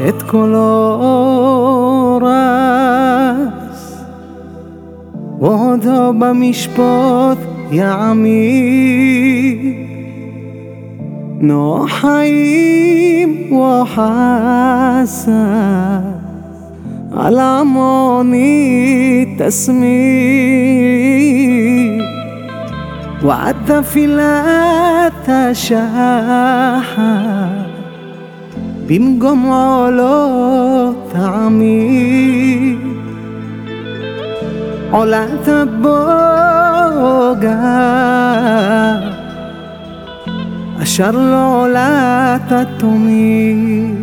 שופט קולו רס, ועודו במשפט יעמיד. نحيم وحسن. على عموني تسمي وعدى في لا تشاحا بمجم علو تعمي علا تبوغا אשר לא עולת התומית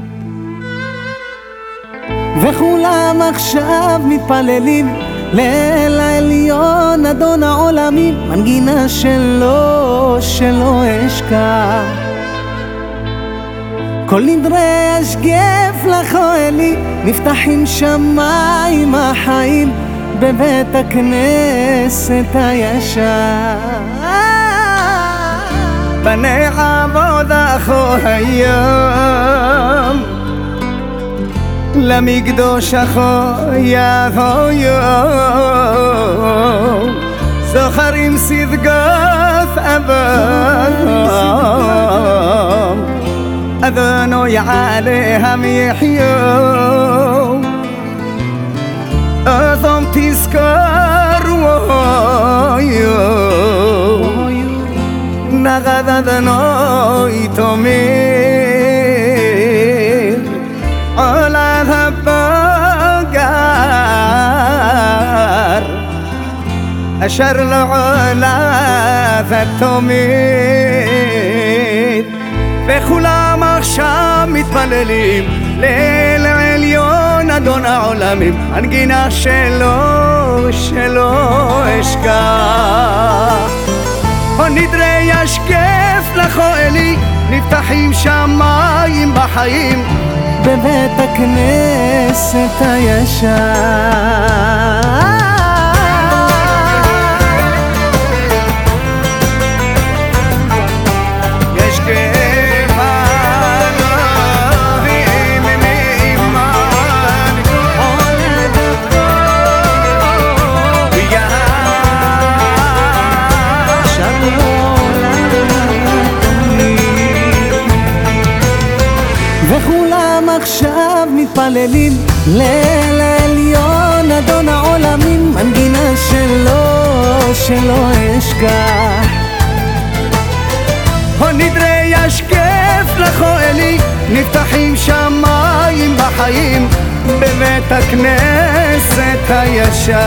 וכולם עכשיו מתפללים לאל העליון אדון העולמים מנגינה שלו שלא אשכח כל נדרי אשגף לכהני, נפתחים שמיים החיים בבית הכנסת הישר. بني عبود أخو هيام لم يقدوش أخو يا أخو يوم يمسي سيدقاف أبام أذنو يعليهم يحيو أثم تسكر נחת אדנוי תומיר. עולת הבוגר אשר לא עולת התומיר. וכולם עכשיו מתפללים לאל עליון אדון העולמים הנגינה שלו שלא אשכח. נדרש נדרי ישקף לכהלי נפתחים שמיים בחיים. בבית הכנסת הישר וכולם עכשיו מתפללים. לאל העליון אדון העולמים מנגינה שלו שלא אשכח. נדרי ישקף לכהלי נפתחים שמיים בחיים בבית הכנסת הישן